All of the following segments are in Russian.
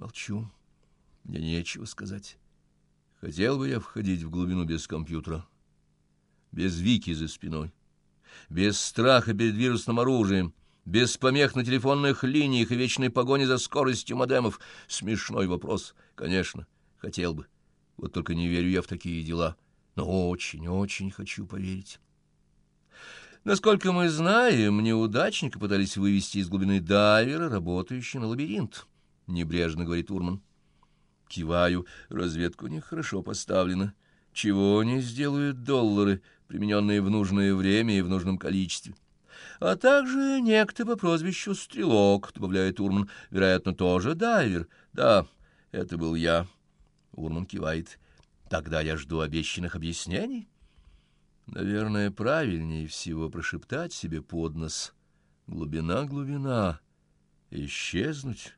Молчу. Мне нечего сказать. Хотел бы я входить в глубину без компьютера, без Вики за спиной, без страха перед вирусным оружием, без помех на телефонных линиях и вечной погони за скоростью модемов. Смешной вопрос, конечно, хотел бы. Вот только не верю я в такие дела, но очень-очень хочу поверить. Насколько мы знаем, неудачника пытались вывести из глубины дайвера, работающий на лабиринт, — небрежно говорит Урман. Киваю, разведка у них хорошо поставлена. Чего они сделают доллары, примененные в нужное время и в нужном количестве? А также некто по прозвищу Стрелок, добавляет Урман, вероятно, тоже дайвер. Да, это был я. Урман кивает. Тогда я жду обещанных объяснений. Наверное, правильнее всего прошептать себе под нос. Глубина, глубина. Исчезнуть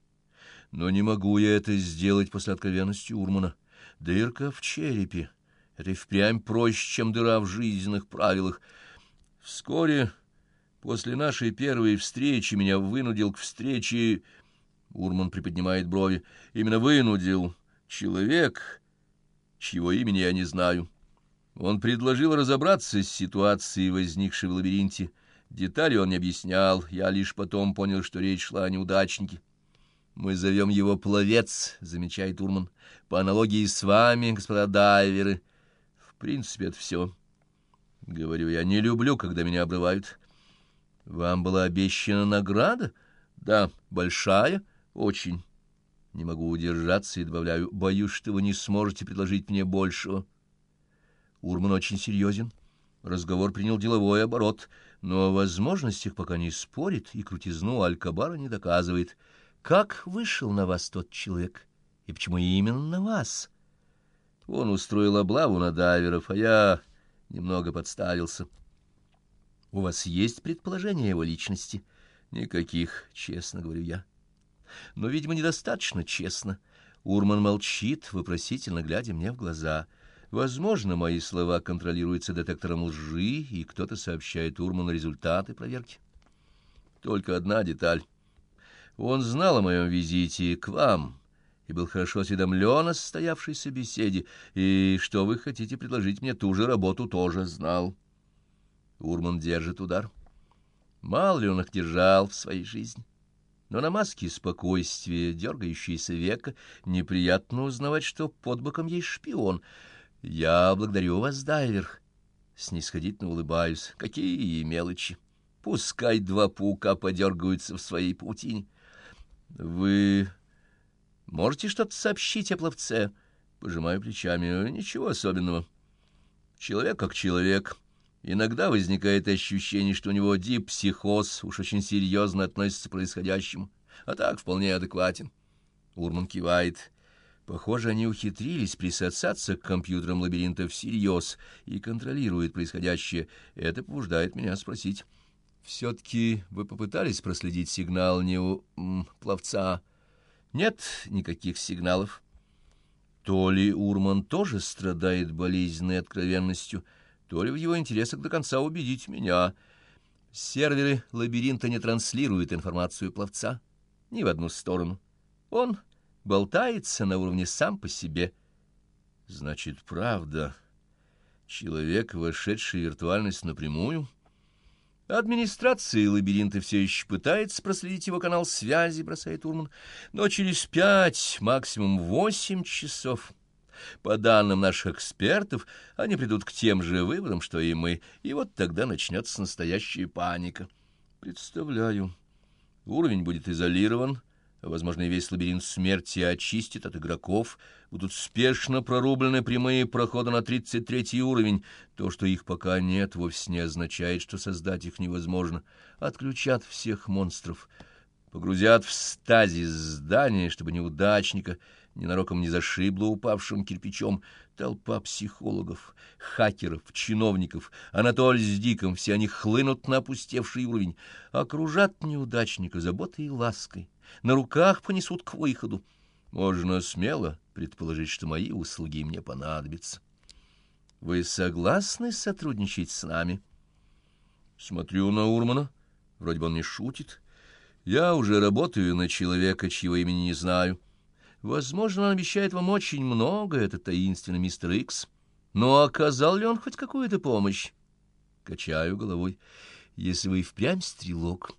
но не могу я это сделать после откровенности Урмана. Дырка в черепе. Это и впрямь проще, чем дыра в жизненных правилах. Вскоре после нашей первой встречи меня вынудил к встрече... Урман приподнимает брови. Именно вынудил человек, чьего имени я не знаю. Он предложил разобраться с ситуацией, возникшей в лабиринте. Детали он не объяснял, я лишь потом понял, что речь шла о неудачнике. Мы зовем его пловец, замечает Урман, по аналогии с вами, господа дайверы. В принципе, это все. Говорю, я не люблю, когда меня обрывают. Вам была обещана награда? Да, большая, очень. Не могу удержаться и добавляю, боюсь, что вы не сможете предложить мне большего. Урман очень серьезен. Разговор принял деловой оборот, но о возможностях пока не спорит и крутизну Алькабара не доказывает — как вышел на вас тот человек? И почему именно на вас? Он устроил облаву на дайверов, а я немного подставился. У вас есть предположение его личности? Никаких, честно говорю я. Но, видимо, недостаточно честно. Урман молчит, вопросительно глядя мне в глаза. Возможно, мои слова контролируются детектором лжи, и кто-то сообщает Урману результаты проверки. Только одна деталь. Он знал о моем визите к вам и был хорошо осведомлен о состоявшейся беседе, и что вы хотите предложить мне ту же работу, тоже знал. Урман держит удар. Мало ли он их держал в своей жизни. Но на маске спокойствия, дергающейся века, неприятно узнавать, что под боком есть шпион. Я благодарю вас, дайвер. Снисходительно улыбаюсь. Какие мелочи! Пускай два паука подергаются в своей паутине. Вы можете что-то сообщить о пловце? Пожимаю плечами. Ничего особенного. Человек как человек. Иногда возникает ощущение, что у него дипсихоз, уж очень серьезно относится к происходящему, а так вполне адекватен. Урман кивает. Похоже, они ухитрились присосаться к компьютерам лабиринта всерьез и контролируют происходящее. Это побуждает меня спросить... Все-таки вы попытались проследить сигнал не у м, пловца? Нет никаких сигналов. То ли Урман тоже страдает болезненной откровенностью, то ли в его интересах до конца убедить меня. Серверы лабиринта не транслируют информацию пловца ни в одну сторону. Он болтается на уровне сам по себе. Значит, правда, человек, вошедший в виртуальность напрямую — Администрация лабиринта все еще пытается проследить его канал связи, бросает Урман, но через пять, максимум восемь часов, по данным наших экспертов, они придут к тем же выводам, что и мы, и вот тогда начнется настоящая паника. Представляю, уровень будет изолирован, Возможно, весь лабиринт смерти очистит от игроков. Будут спешно прорублены прямые проходы на 33 уровень. То, что их пока нет, вовсе не означает, что создать их невозможно. Отключат всех монстров, погрузят в стазис здания, чтобы неудачника ненароком не зашибло упавшим кирпичом. Толпа психологов, хакеров, чиновников, Анатоль с Диком, все они хлынут на опустевший уровень, окружат неудачника заботой и лаской на руках понесут к выходу. Можно смело предположить, что мои услуги мне понадобятся. Вы согласны сотрудничать с нами? Смотрю на Урмана. Вроде бы он не шутит. Я уже работаю на человека, чьего имени не знаю. Возможно, он обещает вам очень много, это таинственный мистер Икс. Но оказал ли он хоть какую-то помощь? Качаю головой. Если вы и впрямь стрелок,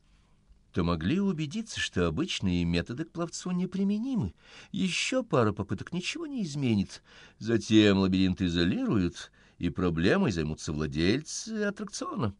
то могли убедиться, что обычные методы к пловцу неприменимы. Еще пара попыток ничего не изменит. Затем лабиринт изолируют, и проблемой займутся владельцы аттракциона.